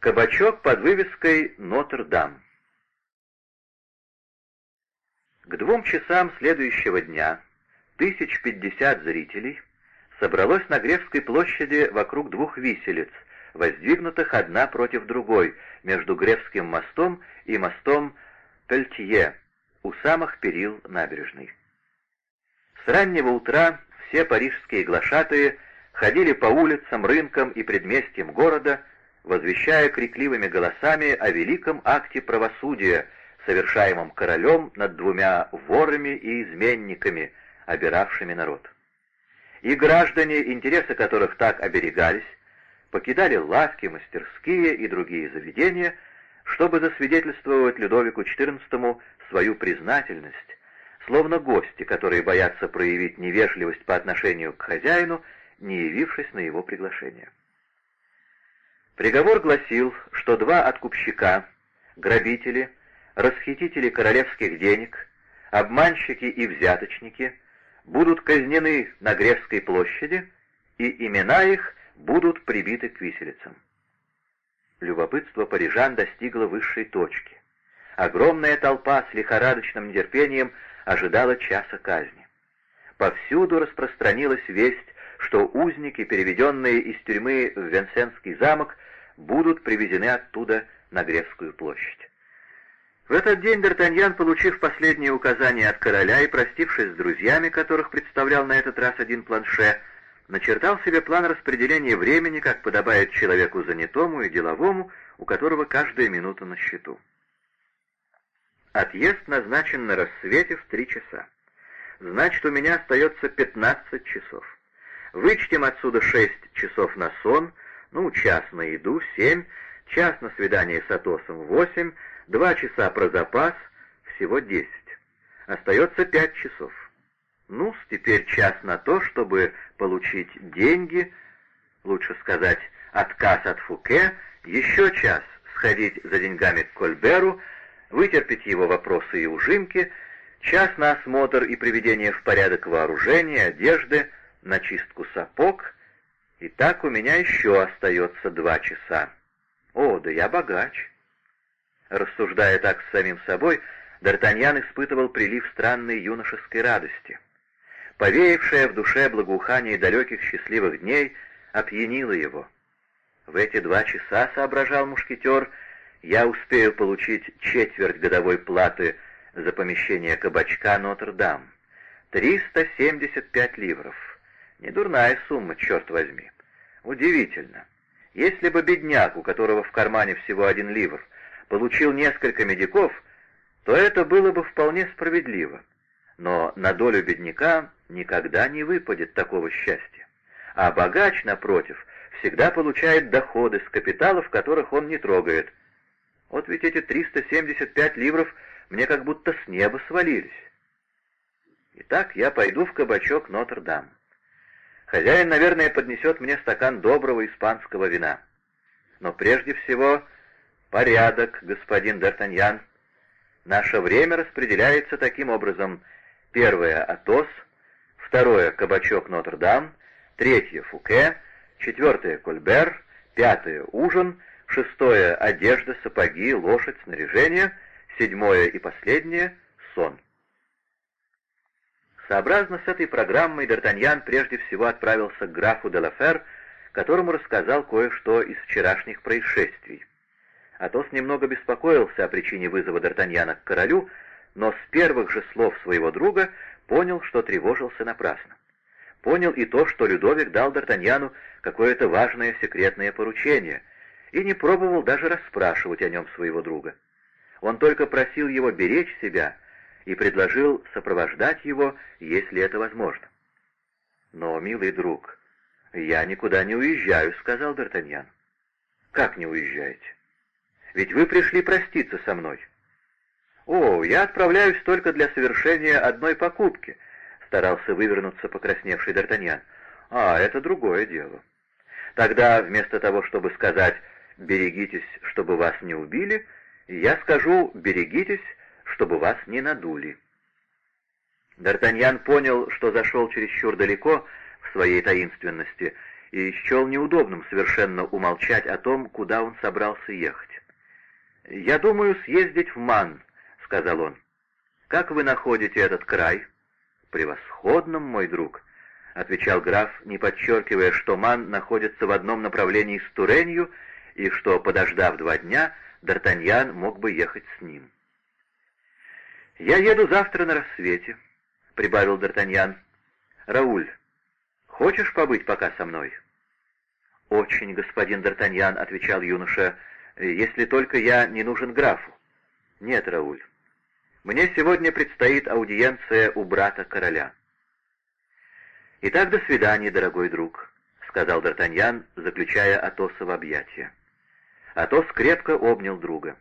Кабачок под вывеской «Нотр-Дам». К двум часам следующего дня тысяч пятьдесят зрителей собралось на Гревской площади вокруг двух виселиц, воздвигнутых одна против другой, между Гревским мостом и мостом Пельтье, у самых перил набережной. С раннего утра все парижские глашатые ходили по улицам, рынкам и предместьям города, возвещая крикливыми голосами о великом акте правосудия, совершаемом королем над двумя ворами и изменниками, обиравшими народ. И граждане, интересы которых так оберегались, покидали лавки, мастерские и другие заведения, чтобы засвидетельствовать Людовику XIV свою признательность, словно гости, которые боятся проявить невежливость по отношению к хозяину, не явившись на его приглашение. Приговор гласил, что два откупщика, грабители, расхитители королевских денег, обманщики и взяточники будут казнены на Гревской площади, и имена их будут прибиты к виселицам. Любопытство парижан достигло высшей точки. Огромная толпа с лихорадочным нетерпением ожидала часа казни. Повсюду распространилась весть, что узники, переведенные из тюрьмы в Венсенский замок, будут привезены оттуда на Гревскую площадь. В этот день Д'Артаньян, получив последние указания от короля и простившись с друзьями, которых представлял на этот раз один планше, начертал себе план распределения времени, как подобает человеку занятому и деловому, у которого каждая минута на счету. Отъезд назначен на рассвете в три часа. Значит, у меня остается пятнадцать часов. Вычтем отсюда шесть часов на сон, ну, час на еду, семь, час на свидание с Атосом, восемь, два часа про запас, всего десять. Остается пять часов. Ну, теперь час на то, чтобы получить деньги, лучше сказать, отказ от Фуке, еще час сходить за деньгами к Кольберу, вытерпеть его вопросы и ужимки, час на осмотр и приведение в порядок вооружения, одежды, на чистку сапог — и так у меня еще остается два часа. О, да я богач. Рассуждая так с самим собой, Д'Артаньян испытывал прилив странной юношеской радости. Повеявшее в душе благоухание далеких счастливых дней опьянило его. В эти два часа, соображал мушкетер, я успею получить четверть годовой платы за помещение кабачка Нотр-Дам. 375 ливров. Недурная сумма, черт возьми. Удивительно. Если бы бедняк, у которого в кармане всего один ливр, получил несколько медиков, то это было бы вполне справедливо. Но на долю бедняка никогда не выпадет такого счастья. А богач, напротив, всегда получает доходы с капиталов, которых он не трогает. Вот ведь эти 375 ливров мне как будто с неба свалились. Итак, я пойду в кабачок Нотр-Дам. Хозяин, наверное, поднесет мне стакан доброго испанского вина. Но прежде всего порядок, господин Д'Артаньян. Наше время распределяется таким образом. Первое — Атос, второе — Кабачок Нотр-Дам, третье — Фуке, четвертое — Кольбер, пятое — Ужин, шестое — Одежда, сапоги, лошадь, снаряжение, седьмое и последнее — Сон. Сообразно с этой программой Д'Артаньян прежде всего отправился к графу де Лафер, которому рассказал кое-что из вчерашних происшествий. Атос немного беспокоился о причине вызова Д'Артаньяна к королю, но с первых же слов своего друга понял, что тревожился напрасно. Понял и то, что Людовик дал Д'Артаньяну какое-то важное секретное поручение, и не пробовал даже расспрашивать о нем своего друга. Он только просил его беречь себя — и предложил сопровождать его, если это возможно. «Но, милый друг, я никуда не уезжаю», — сказал Д'Артаньян. «Как не уезжаете? Ведь вы пришли проститься со мной». «О, я отправляюсь только для совершения одной покупки», — старался вывернуться покрасневший Д'Артаньян. «А, это другое дело. Тогда вместо того, чтобы сказать «берегитесь, чтобы вас не убили», я скажу «берегитесь, чтобы вас не надули». Д'Артаньян понял, что зашел чересчур далеко в своей таинственности, и счел неудобным совершенно умолчать о том, куда он собрался ехать. «Я думаю съездить в Ман», — сказал он. «Как вы находите этот край?» «Превосходным, мой друг», — отвечал граф, не подчеркивая, что Ман находится в одном направлении с Туренью, и что, подождав два дня, Д'Артаньян мог бы ехать с ним. «Я еду завтра на рассвете», — прибавил Д'Артаньян. «Рауль, хочешь побыть пока со мной?» «Очень, господин Д'Артаньян», — отвечал юноша, — «если только я не нужен графу». «Нет, Рауль, мне сегодня предстоит аудиенция у брата короля». «Итак, до свидания, дорогой друг», — сказал Д'Артаньян, заключая Атоса в объятия. Атос крепко обнял друга.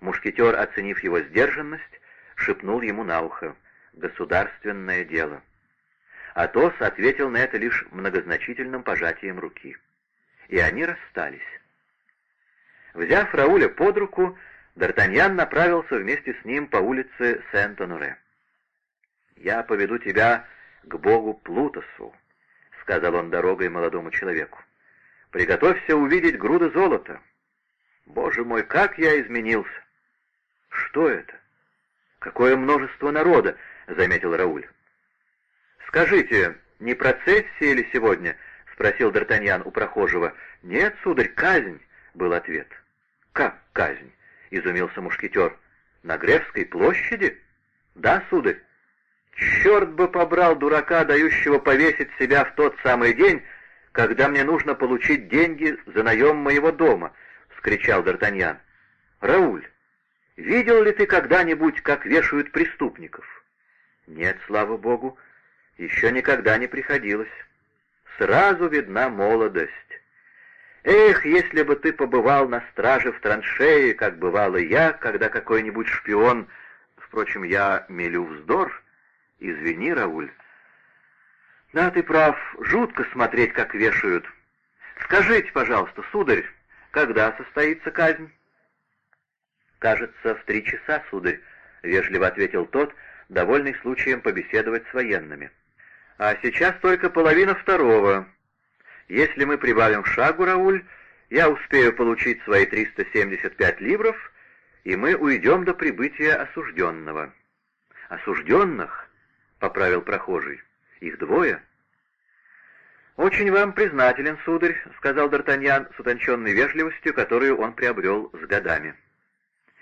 Мушкетер, оценив его сдержанность, шепнул ему на ухо «Государственное дело». Атос ответил на это лишь многозначительным пожатием руки. И они расстались. Взяв Рауля под руку, Д'Артаньян направился вместе с ним по улице Сент-Оноре. «Я поведу тебя к богу Плутосу», — сказал он дорогой молодому человеку. «Приготовься увидеть груды золота. Боже мой, как я изменился!» «Что это? Какое множество народа!» — заметил Рауль. «Скажите, не процессия ли сегодня?» — спросил Д'Артаньян у прохожего. «Нет, сударь, казнь», — был ответ. «Как казнь?» — изумился мушкетер. «На Гревской площади?» «Да, сударь». «Черт бы побрал дурака, дающего повесить себя в тот самый день, когда мне нужно получить деньги за наем моего дома!» — вскричал Д'Артаньян. «Рауль, видел ли ты когда-нибудь, как вешают преступников?» «Нет, слава богу, еще никогда не приходилось. Сразу видна молодость. Эх, если бы ты побывал на страже в траншее, как бывал и я, когда какой-нибудь шпион... Впрочем, я мелю вздор, Извини, Рауль. Да, ты прав, жутко смотреть, как вешают. Скажите, пожалуйста, сударь, когда состоится казнь? Кажется, в три часа, сударь, — вежливо ответил тот, довольный случаем побеседовать с военными. А сейчас только половина второго. Если мы прибавим шагу, Рауль, я успею получить свои 375 ливров, и мы уйдем до прибытия осужденного. Осужденных? поправил прохожий. «Их двое?» «Очень вам признателен, сударь», — сказал Д'Артаньян с утонченной вежливостью, которую он приобрел с годами.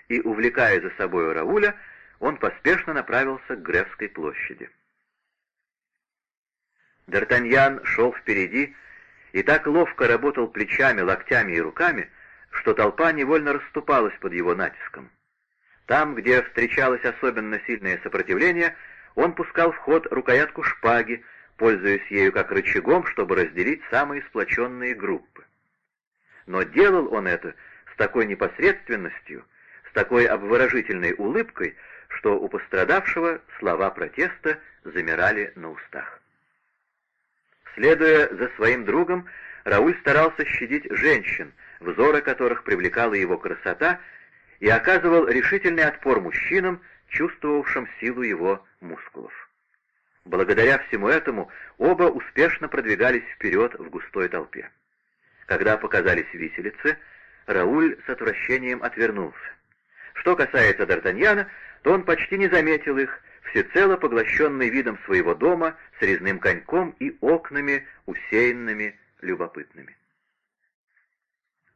И, увлекая за собой Рауля, он поспешно направился к Гревской площади. Д'Артаньян шел впереди и так ловко работал плечами, локтями и руками, что толпа невольно расступалась под его натиском. Там, где встречалось особенно сильное сопротивление, он пускал в ход рукоятку шпаги, пользуясь ею как рычагом, чтобы разделить самые сплоченные группы. Но делал он это с такой непосредственностью, с такой обворожительной улыбкой, что у пострадавшего слова протеста замирали на устах. Следуя за своим другом, Рауль старался щадить женщин, взоры которых привлекала его красота, и оказывал решительный отпор мужчинам, чувствовавшим силу его мускулов. Благодаря всему этому оба успешно продвигались вперед в густой толпе. Когда показались виселицы, Рауль с отвращением отвернулся. Что касается Д'Артаньяна, то он почти не заметил их, всецело поглощенный видом своего дома с резным коньком и окнами, усеянными любопытными.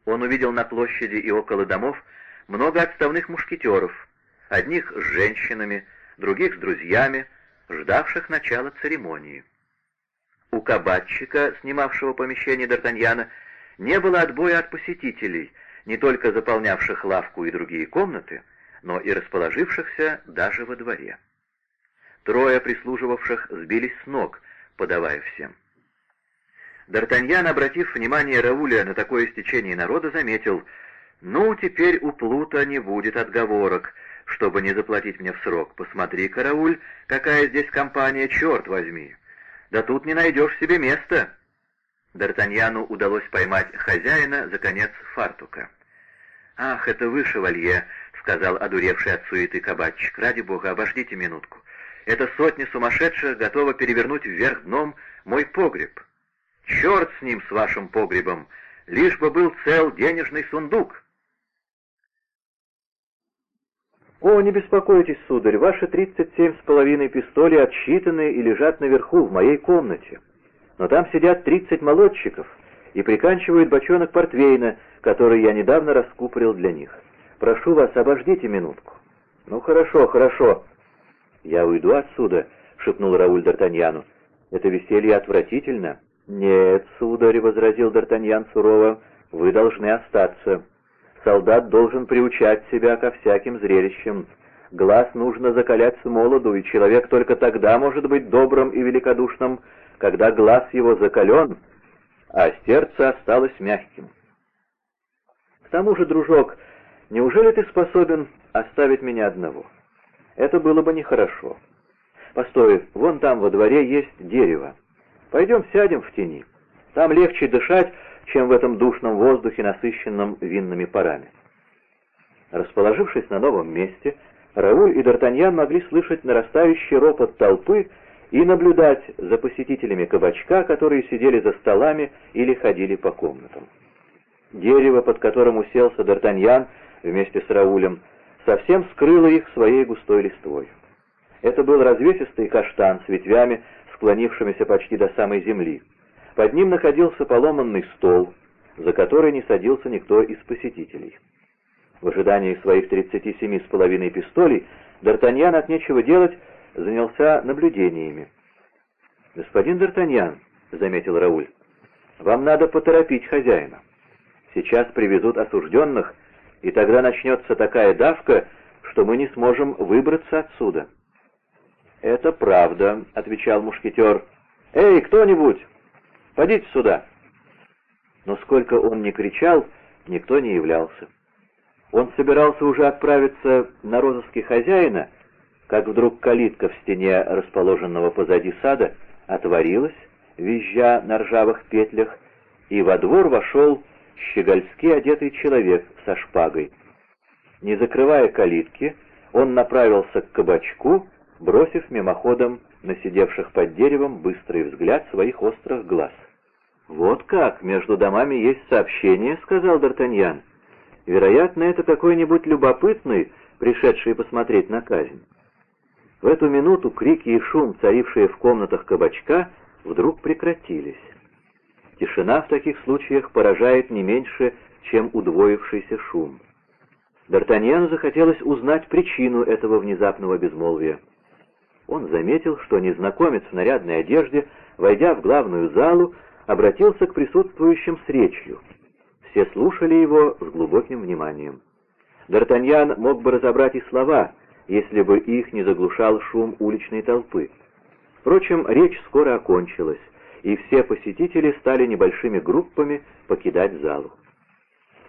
Он увидел на площади и около домов много отставных мушкетеров, одних с женщинами, других с друзьями, ждавших начала церемонии. У кабачика, снимавшего помещение Д'Артаньяна, не было отбоя от посетителей, не только заполнявших лавку и другие комнаты, но и расположившихся даже во дворе. Трое прислуживавших сбились с ног, подавая всем. Д'Артаньян, обратив внимание Рауля на такое стечение народа, заметил, «Ну, теперь у Плута не будет отговорок, чтобы не заплатить мне в срок. Посмотри, карауль, какая здесь компания, черт возьми! Да тут не найдешь себе места!» Д'Артаньяну удалось поймать хозяина за конец фартука. «Ах, это вы, шевалье!» — сказал одуревший от суеты кабачик. «Ради бога, обождите минутку. Эта сотня сумасшедших готова перевернуть вверх дном мой погреб». Черт с ним, с вашим погребом, лишь бы был цел денежный сундук. «О, не беспокойтесь, сударь, ваши тридцать семь с половиной пистоли отсчитаны и лежат наверху, в моей комнате. Но там сидят тридцать молодчиков и приканчивают бочонок портвейна, который я недавно раскупорил для них. Прошу вас, обождите минутку». «Ну, хорошо, хорошо». «Я уйду отсюда», — шепнул Рауль Д'Артаньяну. «Это веселье отвратительно». «Нет, сударь», — возразил Д'Артаньян сурово, — «вы должны остаться». Солдат должен приучать себя ко всяким зрелищам. Глаз нужно закалять с молоду, и человек только тогда может быть добрым и великодушным, когда глаз его закален, а сердце осталось мягким. К тому же, дружок, неужели ты способен оставить меня одного? Это было бы нехорошо. Постой, вон там во дворе есть дерево. Пойдем сядем в тени. Там легче дышать, чем в этом душном воздухе, насыщенном винными парами. Расположившись на новом месте, Рауль и Д'Артаньян могли слышать нарастающий ропот толпы и наблюдать за посетителями кабачка, которые сидели за столами или ходили по комнатам. Дерево, под которым уселся Д'Артаньян вместе с Раулем, совсем скрыло их своей густой листвой. Это был развесистый каштан с ветвями, склонившимися почти до самой земли. Под ним находился поломанный стол, за который не садился никто из посетителей. В ожидании своих тридцати семи с половиной пистолей Д'Артаньян от нечего делать занялся наблюдениями. «Господин Д'Артаньян», — заметил Рауль, — «вам надо поторопить хозяина. Сейчас привезут осужденных, и тогда начнется такая давка, что мы не сможем выбраться отсюда». «Это правда», — отвечал мушкетер. «Эй, кто-нибудь!» Подите сюда!» Но сколько он ни кричал, никто не являлся. Он собирался уже отправиться на розыски хозяина, как вдруг калитка в стене, расположенного позади сада, отворилась, визжа на ржавых петлях, и во двор вошел щегольски одетый человек со шпагой. Не закрывая калитки, он направился к кабачку, бросив мимоходом на сидевших под деревом быстрый взгляд своих острых глаз. «Вот как, между домами есть сообщение», — сказал Д'Артаньян. «Вероятно, это какой-нибудь любопытный, пришедший посмотреть на казнь». В эту минуту крики и шум, царившие в комнатах кабачка, вдруг прекратились. Тишина в таких случаях поражает не меньше, чем удвоившийся шум. Д'Артаньяну захотелось узнать причину этого внезапного безмолвия. Он заметил, что незнакомец в нарядной одежде, войдя в главную залу, обратился к присутствующим с речью. Все слушали его с глубоким вниманием. Д'Артаньян мог бы разобрать и слова, если бы их не заглушал шум уличной толпы. Впрочем, речь скоро окончилась, и все посетители стали небольшими группами покидать залу.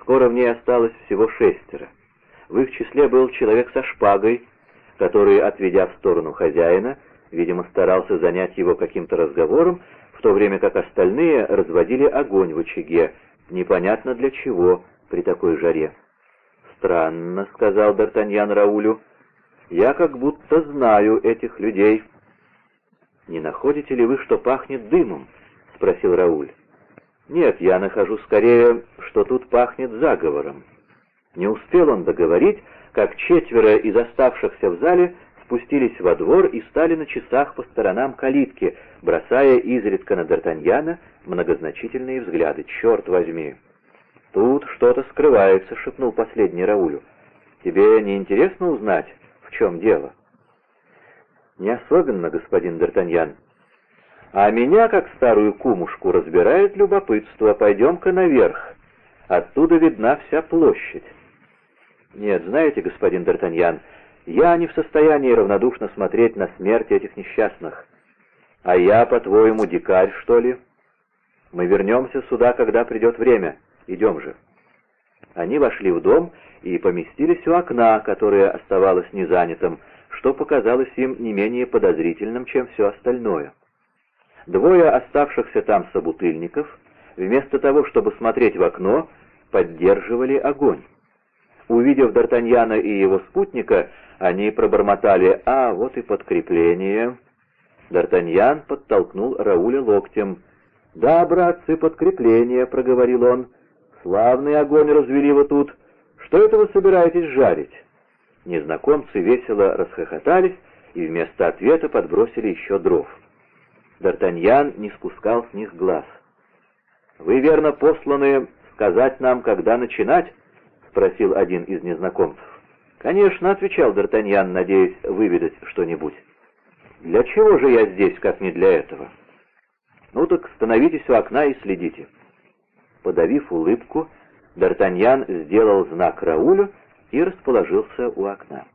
Скоро в ней осталось всего шестеро. В их числе был человек со шпагой, который, отведя в сторону хозяина, видимо, старался занять его каким-то разговором, в то время как остальные разводили огонь в очаге, непонятно для чего при такой жаре. «Странно», — сказал Д'Артаньян Раулю, — «я как будто знаю этих людей». «Не находите ли вы, что пахнет дымом?» — спросил Рауль. «Нет, я нахожу скорее, что тут пахнет заговором». Не успел он договорить, как четверо из оставшихся в зале спустились во двор и стали на часах по сторонам калитки, бросая изредка на Д'Артаньяна многозначительные взгляды. «Черт возьми!» «Тут что-то скрывается», — шепнул последний Раулю. «Тебе не интересно узнать, в чем дело?» «Не особенно, господин Д'Артаньян. А меня, как старую кумушку, разбирает любопытство. Пойдем-ка наверх. Оттуда видна вся площадь». «Нет, знаете, господин Д'Артаньян, я не в состоянии равнодушно смотреть на смерть этих несчастных. А я, по-твоему, дикарь, что ли? Мы вернемся сюда, когда придет время. Идем же. Они вошли в дом и поместились у окна, которое оставалось незанятым, что показалось им не менее подозрительным, чем все остальное. Двое оставшихся там собутыльников, вместо того, чтобы смотреть в окно, поддерживали огонь. Увидев Д'Артаньяна и его спутника, они пробормотали «А, вот и подкрепление». Д'Артаньян подтолкнул Рауля локтем. «Да, братцы, подкрепление», — проговорил он. «Славный огонь развели вы тут. Что это вы собираетесь жарить?» Незнакомцы весело расхохотались и вместо ответа подбросили еще дров. Д'Артаньян не спускал с них глаз. «Вы, верно, посланы сказать нам, когда начинать?» — спросил один из незнакомцев. «Конечно», — отвечал Д'Артаньян, надеясь выведать что-нибудь. «Для чего же я здесь, как не для этого?» «Ну так становитесь у окна и следите». Подавив улыбку, Д'Артаньян сделал знак Раулю и расположился у окна.